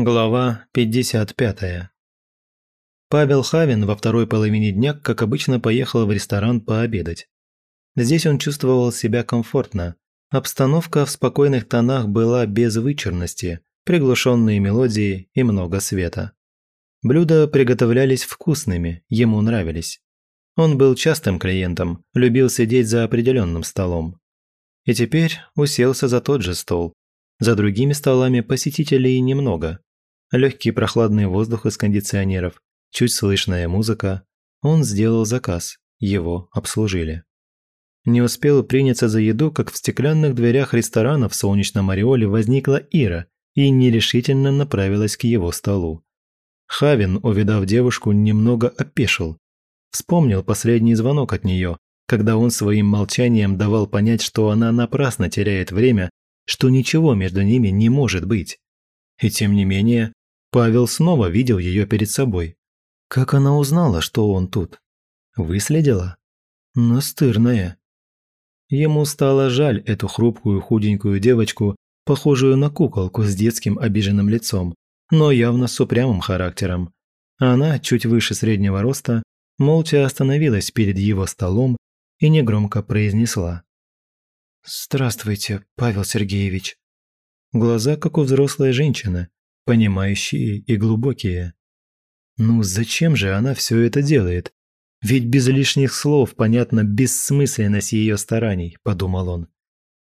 Глава 55. Павел Хавин во второй половине дня, как обычно, поехал в ресторан пообедать. Здесь он чувствовал себя комфортно. Обстановка в спокойных тонах была без вычурности, приглушенные мелодии и много света. Блюда приготовлялись вкусными, ему нравились. Он был частым клиентом, любил сидеть за определенным столом. И теперь уселся за тот же стол. За другими столами посетителей немного, легкий прохладный воздух из кондиционеров, чуть слышная музыка. Он сделал заказ, его обслужили. Не успел приняться за еду, как в стеклянных дверях ресторана в солнечном ореоле возникла Ира и нерешительно направилась к его столу. Хавин, увидав девушку, немного опешил. Вспомнил последний звонок от нее, когда он своим молчанием давал понять, что она напрасно теряет время, что ничего между ними не может быть. И тем не менее, Павел снова видел ее перед собой. Как она узнала, что он тут? Выследила? Настырная. Ему стало жаль эту хрупкую худенькую девочку, похожую на куколку с детским обиженным лицом, но явно с упрямым характером. Она, чуть выше среднего роста, молча остановилась перед его столом и негромко произнесла. «Здравствуйте, Павел Сергеевич». Глаза, как у взрослой женщины, понимающие и глубокие. Ну зачем же она все это делает? Ведь без лишних слов понятна бессмысленность ее стараний, подумал он.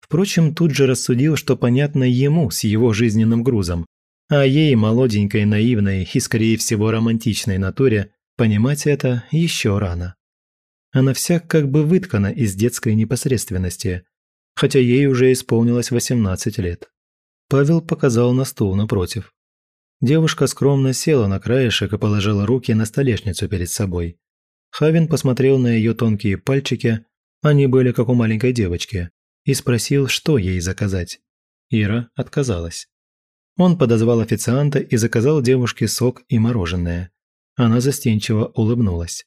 Впрочем, тут же рассудил, что понятно ему с его жизненным грузом, а ей, молоденькой, наивной и, скорее всего, романтичной натуре, понимать это еще рано. Она вся как бы выткана из детской непосредственности, хотя ей уже исполнилось 18 лет. Павел показал на стул напротив. Девушка скромно села на краешек и положила руки на столешницу перед собой. Хавин посмотрел на ее тонкие пальчики, они были как у маленькой девочки, и спросил, что ей заказать. Ира отказалась. Он подозвал официанта и заказал девушке сок и мороженое. Она застенчиво улыбнулась.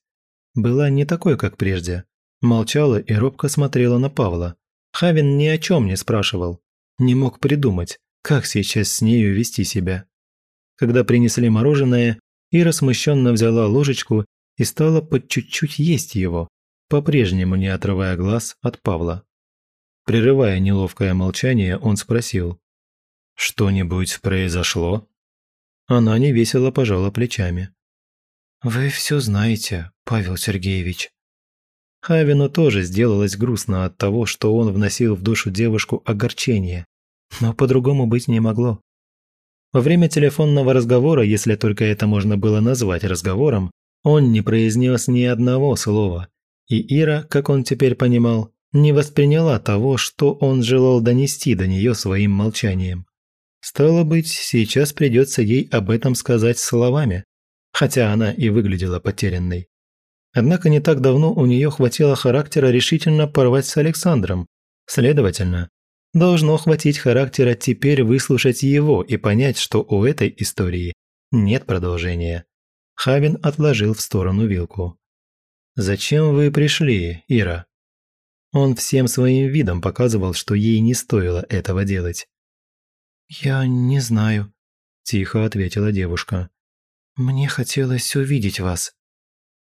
Была не такой, как прежде. Молчала и робко смотрела на Павла. Хавин ни о чем не спрашивал. Не мог придумать, как сейчас с нею вести себя. Когда принесли мороженое, Ира смущенно взяла ложечку и стала по чуть-чуть есть его, по-прежнему не отрывая глаз от Павла. Прерывая неловкое молчание, он спросил. «Что-нибудь произошло?» Она невесело пожала плечами. «Вы все знаете, Павел Сергеевич». Хавину тоже сделалось грустно от того, что он вносил в душу девушку огорчение, но по-другому быть не могло. Во время телефонного разговора, если только это можно было назвать разговором, он не произнес ни одного слова. И Ира, как он теперь понимал, не восприняла того, что он желал донести до нее своим молчанием. Стало быть, сейчас придется ей об этом сказать словами, хотя она и выглядела потерянной. Однако не так давно у нее хватило характера решительно порвать с Александром. Следовательно, Должно хватить характера теперь выслушать его и понять, что у этой истории нет продолжения. Хавин отложил в сторону вилку. «Зачем вы пришли, Ира?» Он всем своим видом показывал, что ей не стоило этого делать. «Я не знаю», – тихо ответила девушка. «Мне хотелось увидеть вас».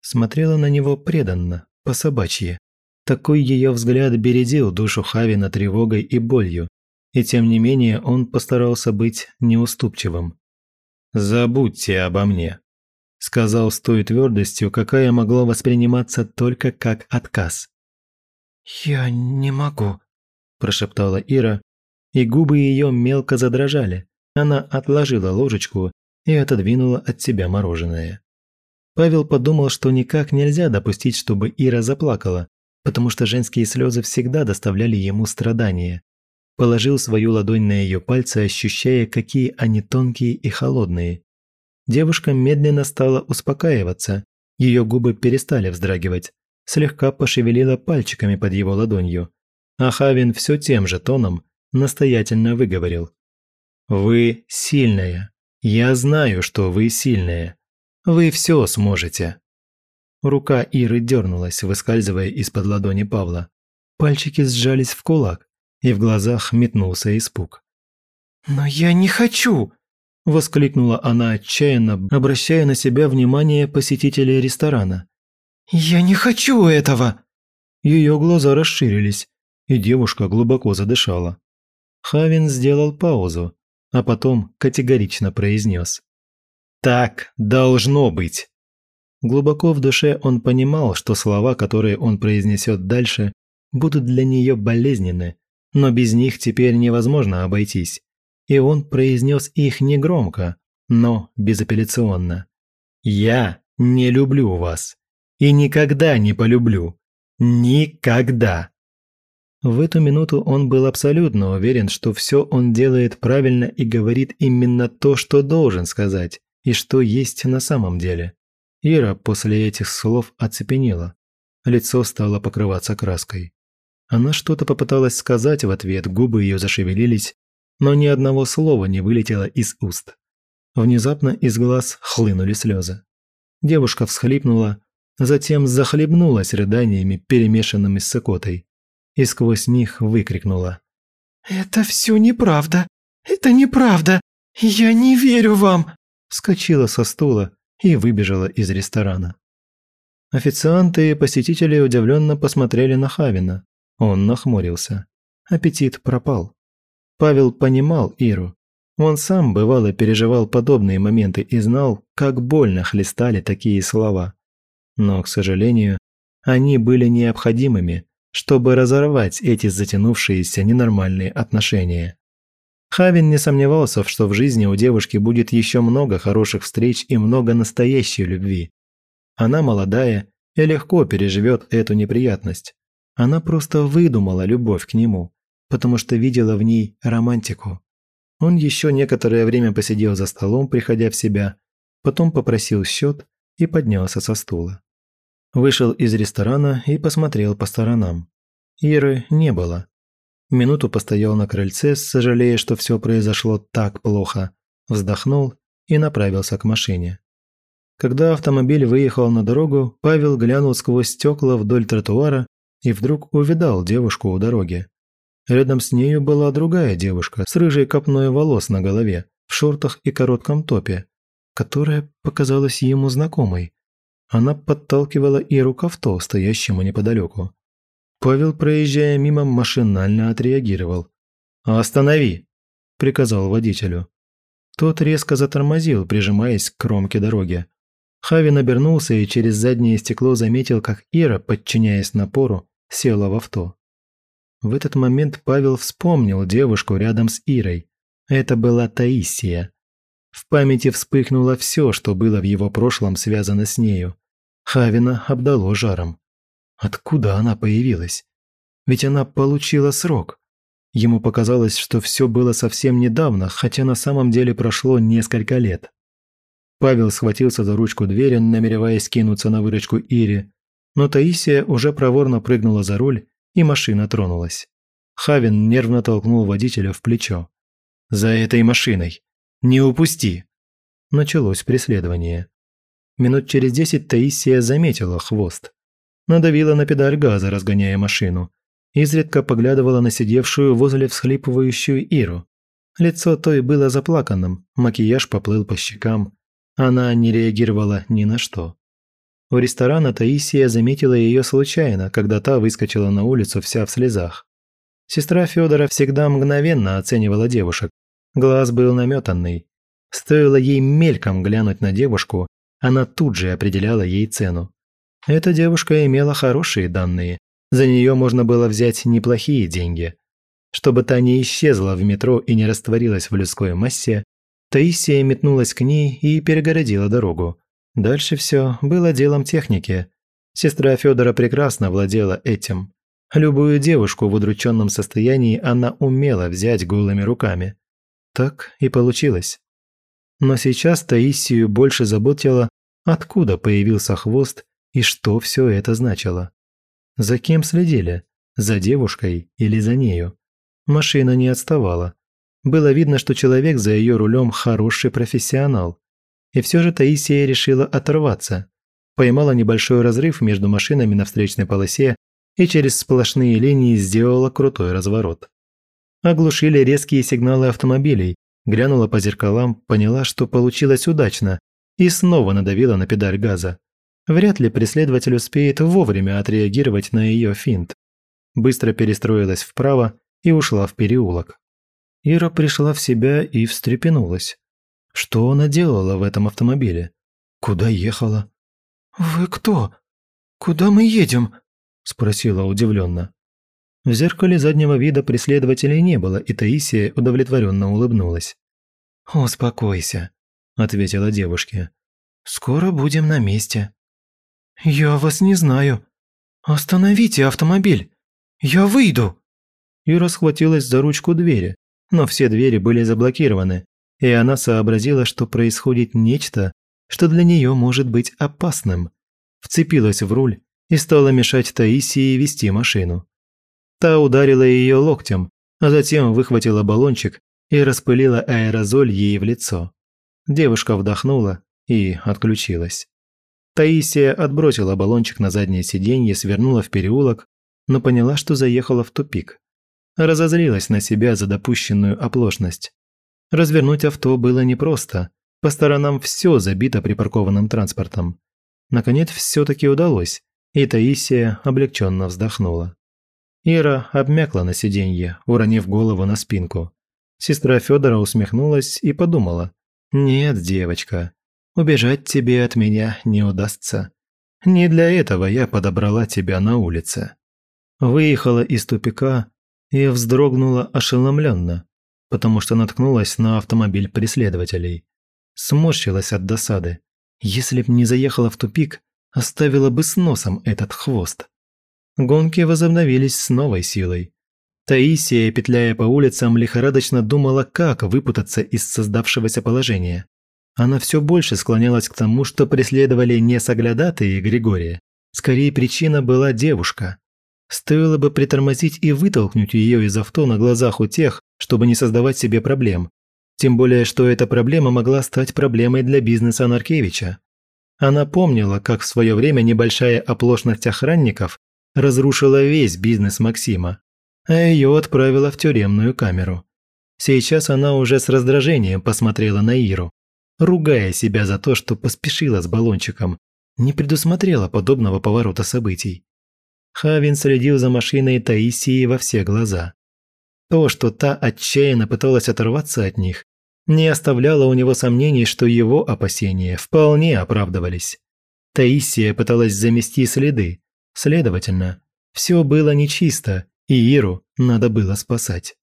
Смотрела на него преданно, по-собачьи. Такой ее взгляд бередил душу Хавина тревогой и болью, и тем не менее он постарался быть неуступчивым. «Забудьте обо мне», – сказал с той твердостью, какая могла восприниматься только как отказ. «Я не могу», – прошептала Ира, и губы ее мелко задрожали. Она отложила ложечку и отодвинула от себя мороженое. Павел подумал, что никак нельзя допустить, чтобы Ира заплакала, потому что женские слезы всегда доставляли ему страдания. Положил свою ладонь на ее пальцы, ощущая, какие они тонкие и холодные. Девушка медленно стала успокаиваться, ее губы перестали вздрагивать, слегка пошевелила пальчиками под его ладонью. А Хавин все тем же тоном настоятельно выговорил. «Вы сильная. Я знаю, что вы сильная. Вы все сможете». Рука Иры дернулась, выскальзывая из-под ладони Павла. Пальчики сжались в кулак, и в глазах метнулся испуг. «Но я не хочу!» – воскликнула она отчаянно, обращая на себя внимание посетителей ресторана. «Я не хочу этого!» Ее глаза расширились, и девушка глубоко задышала. Хавин сделал паузу, а потом категорично произнес. «Так должно быть!» Глубоко в душе он понимал, что слова, которые он произнесет дальше, будут для нее болезненны, но без них теперь невозможно обойтись. И он произнес их негромко, но безапелляционно. «Я не люблю вас. И никогда не полюблю. Никогда!» В эту минуту он был абсолютно уверен, что все он делает правильно и говорит именно то, что должен сказать, и что есть на самом деле. Ира после этих слов оцепенела. Лицо стало покрываться краской. Она что-то попыталась сказать в ответ, губы ее зашевелились, но ни одного слова не вылетело из уст. Внезапно из глаз хлынули слезы. Девушка всхлипнула, затем захлебнулась рыданиями, перемешанными с икотой, и сквозь них выкрикнула. «Это все неправда! Это неправда! Я не верю вам!» Вскочила со стула и выбежала из ресторана. Официанты и посетители удивленно посмотрели на Хавина. Он нахмурился. Аппетит пропал. Павел понимал Иру. Он сам бывало переживал подобные моменты и знал, как больно хлестали такие слова. Но, к сожалению, они были необходимыми, чтобы разорвать эти затянувшиеся ненормальные отношения. Хавин не сомневался, что в жизни у девушки будет еще много хороших встреч и много настоящей любви. Она молодая и легко переживет эту неприятность. Она просто выдумала любовь к нему, потому что видела в ней романтику. Он еще некоторое время посидел за столом, приходя в себя, потом попросил счет и поднялся со стула. Вышел из ресторана и посмотрел по сторонам. Иры не было. Минуту постоял на крыльце, сожалея, что все произошло так плохо, вздохнул и направился к машине. Когда автомобиль выехал на дорогу, Павел глянул сквозь стекла вдоль тротуара и вдруг увидал девушку у дороги. Рядом с нею была другая девушка с рыжей копной волос на голове, в шортах и коротком топе, которая показалась ему знакомой. Она подталкивала Иру к авто, стоящему неподалеку. Павел, проезжая мимо, машинально отреагировал. «Останови!» – приказал водителю. Тот резко затормозил, прижимаясь к кромке дороги. Хавин обернулся и через заднее стекло заметил, как Ира, подчиняясь напору, села в авто. В этот момент Павел вспомнил девушку рядом с Ирой. Это была Таисия. В памяти вспыхнуло все, что было в его прошлом связано с нею. Хавина обдало жаром. Откуда она появилась? Ведь она получила срок. Ему показалось, что все было совсем недавно, хотя на самом деле прошло несколько лет. Павел схватился за ручку двери, намереваясь кинуться на выручку Ире, но Таисия уже проворно прыгнула за руль, и машина тронулась. Хавин нервно толкнул водителя в плечо. «За этой машиной! Не упусти!» Началось преследование. Минут через десять Таисия заметила хвост. Надавила на педаль газа, разгоняя машину. Изредка поглядывала на сидевшую возле всхлипывающую Иру. Лицо той было заплаканным, макияж поплыл по щекам, она не реагировала ни на что. У ресторана Таисия заметила ее случайно, когда та выскочила на улицу вся в слезах. Сестра Федора всегда мгновенно оценивала девушек. Глаз был наметанный. Стоило ей мельком глянуть на девушку, она тут же определяла ей цену. Эта девушка имела хорошие данные. За нее можно было взять неплохие деньги. Чтобы та не исчезла в метро и не растворилась в людской массе, Таисия метнулась к ней и перегородила дорогу. Дальше все было делом техники. Сестра Федора прекрасно владела этим. Любую девушку в удрученном состоянии она умела взять голыми руками. Так и получилось. Но сейчас Таисию больше заботило, откуда появился хвост и что все это значило. За кем следили? За девушкой или за нею? Машина не отставала. Было видно, что человек за ее рулем хороший профессионал. И все же Таисия решила оторваться. Поймала небольшой разрыв между машинами на встречной полосе и через сплошные линии сделала крутой разворот. Оглушили резкие сигналы автомобилей, Глянула по зеркалам, поняла, что получилось удачно, и снова надавила на педаль газа. Вряд ли преследователь успеет вовремя отреагировать на ее финт. Быстро перестроилась вправо и ушла в переулок. Ира пришла в себя и встрепенулась. Что она делала в этом автомобиле? Куда ехала? «Вы кто? Куда мы едем?» – спросила удивленно. В зеркале заднего вида преследователей не было, и Таисия удовлетворенно улыбнулась. «Успокойся», – ответила девушке. «Скоро будем на месте». «Я вас не знаю. Остановите автомобиль. Я выйду». Ира схватилась за ручку двери, но все двери были заблокированы, и она сообразила, что происходит нечто, что для нее может быть опасным. Вцепилась в руль и стала мешать Таисии вести машину. Та ударила ее локтем, а затем выхватила баллончик и распылила аэрозоль ей в лицо. Девушка вдохнула и отключилась. Таисия отбросила баллончик на заднее сиденье, свернула в переулок, но поняла, что заехала в тупик. Разозлилась на себя за допущенную оплошность. Развернуть авто было непросто. По сторонам все забито припаркованным транспортом. Наконец, все-таки удалось, и Таисия облегченно вздохнула. Ира обмякла на сиденье, уронив голову на спинку. Сестра Федора усмехнулась и подумала. «Нет, девочка, убежать тебе от меня не удастся. Не для этого я подобрала тебя на улице». Выехала из тупика и вздрогнула ошеломленно потому что наткнулась на автомобиль преследователей. Сморщилась от досады. Если б не заехала в тупик, оставила бы с носом этот хвост. Гонки возобновились с новой силой. Таисия, петляя по улицам, лихорадочно думала, как выпутаться из создавшегося положения. Она все больше склонялась к тому, что преследовали не соглядатые Григория. Скорее, причина была девушка. Стоило бы притормозить и вытолкнуть ее из авто на глазах у тех, чтобы не создавать себе проблем. Тем более, что эта проблема могла стать проблемой для бизнеса Наркевича. Она помнила, как в свое время небольшая оплошность охранников разрушила весь бизнес Максима, а ее отправила в тюремную камеру. Сейчас она уже с раздражением посмотрела на Иру, ругая себя за то, что поспешила с баллончиком, не предусмотрела подобного поворота событий. Хавин следил за машиной Таисии во все глаза. То, что та отчаянно пыталась оторваться от них, не оставляло у него сомнений, что его опасения вполне оправдывались. Таисия пыталась замести следы, следовательно, все было нечисто, и Иру надо было спасать.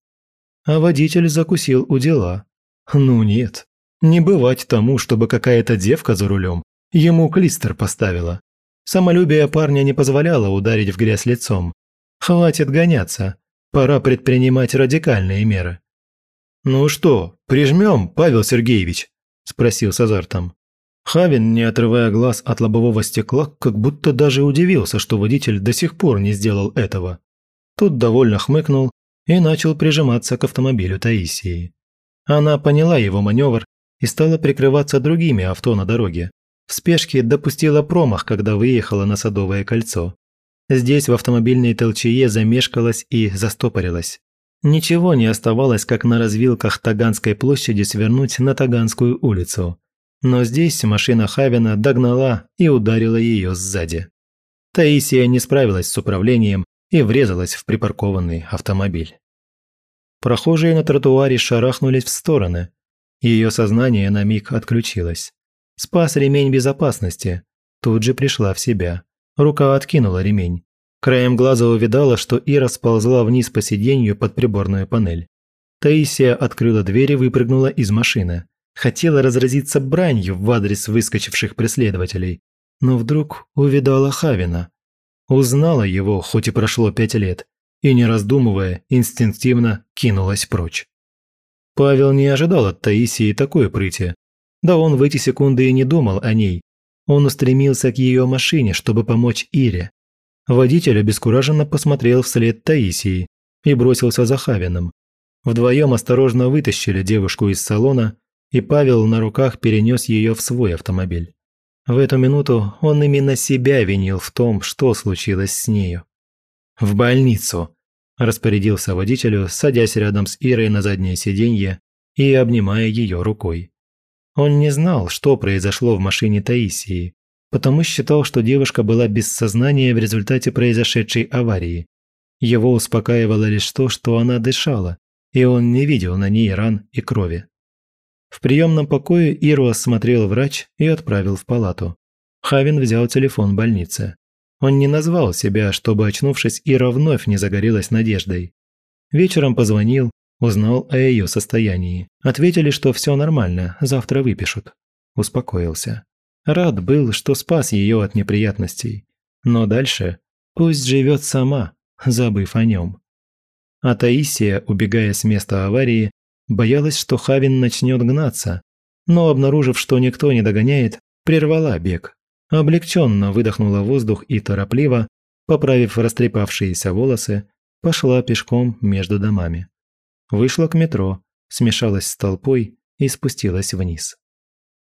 А водитель закусил у дела. Ну нет, не бывать тому, чтобы какая-то девка за рулем ему клистер поставила. Самолюбие парня не позволяло ударить в грязь лицом. Хватит гоняться, Пора предпринимать радикальные меры. «Ну что, прижмем, Павел Сергеевич?» – спросил с азартом. Хавин, не отрывая глаз от лобового стекла, как будто даже удивился, что водитель до сих пор не сделал этого. Тут довольно хмыкнул и начал прижиматься к автомобилю Таисии. Она поняла его маневр и стала прикрываться другими авто на дороге. В спешке допустила промах, когда выехала на Садовое кольцо. Здесь в автомобильной толчее замешкалась и застопорилась. Ничего не оставалось, как на развилках Таганской площади свернуть на Таганскую улицу. Но здесь машина Хавина догнала и ударила ее сзади. Таисия не справилась с управлением и врезалась в припаркованный автомобиль. Прохожие на тротуаре шарахнулись в стороны. Ее сознание на миг отключилось. Спас ремень безопасности. Тут же пришла в себя. Рука откинула ремень. Краем глаза увидала, что Ира сползла вниз по сиденью под приборную панель. Таисия открыла дверь и выпрыгнула из машины. Хотела разразиться бранью в адрес выскочивших преследователей, но вдруг увидала Хавина. Узнала его, хоть и прошло пять лет, и, не раздумывая, инстинктивно кинулась прочь. Павел не ожидал от Таисии такой прыти. Да он в эти секунды и не думал о ней, он устремился к ее машине, чтобы помочь Ире. Водитель обескураженно посмотрел вслед Таисии и бросился за Хавином. Вдвоем осторожно вытащили девушку из салона, и Павел на руках перенес ее в свой автомобиль. В эту минуту он именно себя винил в том, что случилось с нею. «В больницу», – распорядился водителю, садясь рядом с Ирой на заднее сиденье и обнимая ее рукой. Он не знал, что произошло в машине Таисии, потому считал, что девушка была без сознания в результате произошедшей аварии. Его успокаивало лишь то, что она дышала, и он не видел на ней ран и крови. В приемном покое Иру осмотрел врач и отправил в палату. Хавин взял телефон больницы. Он не назвал себя, чтобы, очнувшись, Ира вновь не загорелась надеждой. Вечером позвонил, узнал о ее состоянии. Ответили, что все нормально, завтра выпишут. Успокоился. Рад был, что спас ее от неприятностей. Но дальше пусть живет сама, забыв о нем. А Таисия, убегая с места аварии, боялась, что Хавин начнет гнаться, но, обнаружив, что никто не догоняет, прервала бег. Облегченно выдохнула воздух и торопливо, поправив растрепавшиеся волосы, пошла пешком между домами. Вышла к метро, смешалась с толпой и спустилась вниз.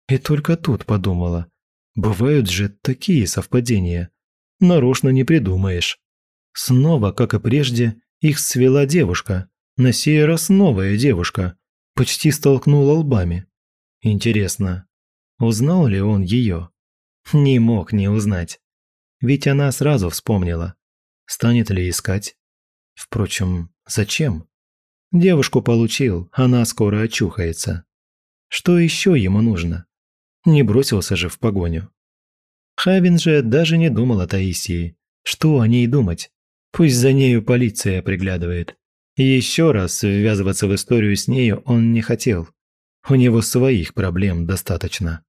И только тут подумала, бывают же такие совпадения. Нарочно не придумаешь. Снова, как и прежде, их свела девушка, на сей раз новая девушка, почти столкнула лбами. Интересно, узнал ли он ее? Не мог не узнать. Ведь она сразу вспомнила. Станет ли искать? Впрочем, зачем? Девушку получил, она скоро очухается. Что еще ему нужно? Не бросился же в погоню. Хавин же даже не думал о Таисии. Что о ней думать? Пусть за нею полиция приглядывает. Еще раз ввязываться в историю с нею он не хотел. У него своих проблем достаточно.